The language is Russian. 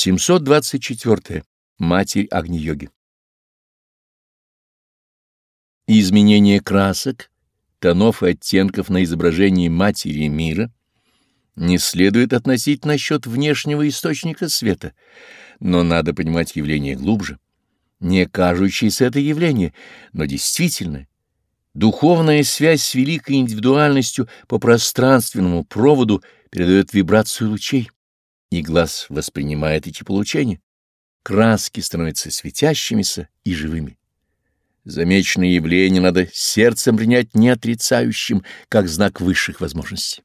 724. Матерь Агни-йоги Изменение красок, тонов и оттенков на изображении Матери мира не следует относить на счет внешнего источника света, но надо понимать явление глубже. Не кажущееся это явление, но действительное. Духовная связь с великой индивидуальностью по пространственному проводу передает вибрацию лучей и глаз воспринимает эти получения. Краски становятся светящимися и живыми. Замеченные явления надо сердцем принять не отрицающим, как знак высших возможностей.